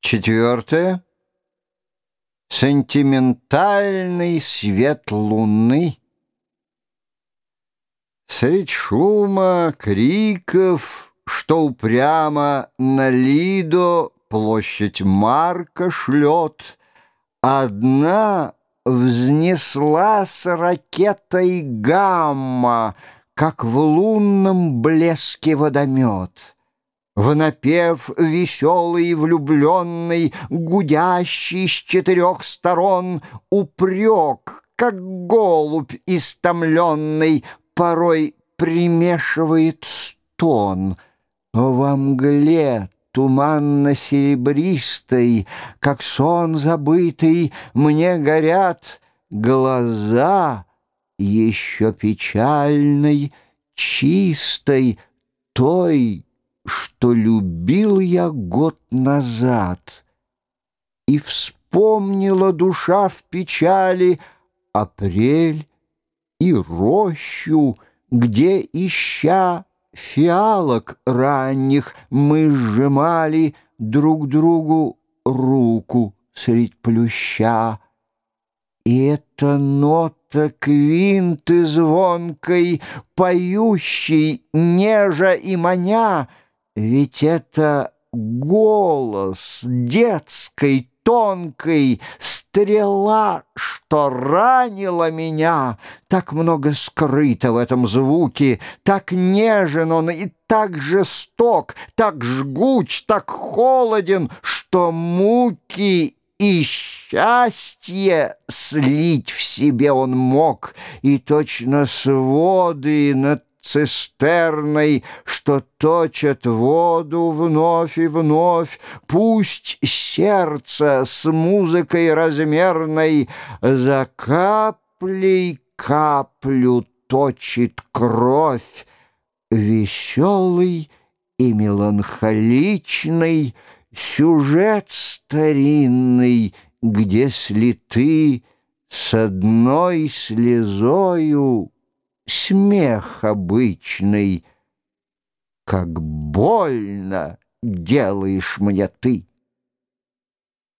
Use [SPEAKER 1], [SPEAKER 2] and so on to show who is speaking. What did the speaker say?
[SPEAKER 1] Четвертое. Сентиментальный свет луны. Средь шума, криков, что упрямо на Лидо площадь Марка шлет, Одна взнеслась ракетой гамма, Как в лунном блеске водомет. В напев веселый влюбленный, Гудящий с четырех сторон, Упрек, как голубь истомленный, Порой примешивает стон. Во мгле туманно-серебристой, Как сон забытый, мне горят Глаза еще печальной, чистой, Той, что любил я год назад. И вспомнила душа в печали Апрель и рощу, где, ища фиалок ранних, Мы сжимали друг другу руку средь плюща. И эта нота квинты звонкой, Поющей, нежа и маня — ведь это голос детской, тонкой, стрела, что ранила меня. Так много скрыто в этом звуке, так нежен он и так жесток, так жгуч, так холоден, что муки и счастье слить в себе он мог, и точно своды над цистерной, что точат воду вновь и вновь. Пусть сердце с музыкой размерной за каплей каплю точит кровь. Веселый и меланхоличный сюжет старинный, где слиты с одной слезою смех обычный. Как больно делаешь мне ты!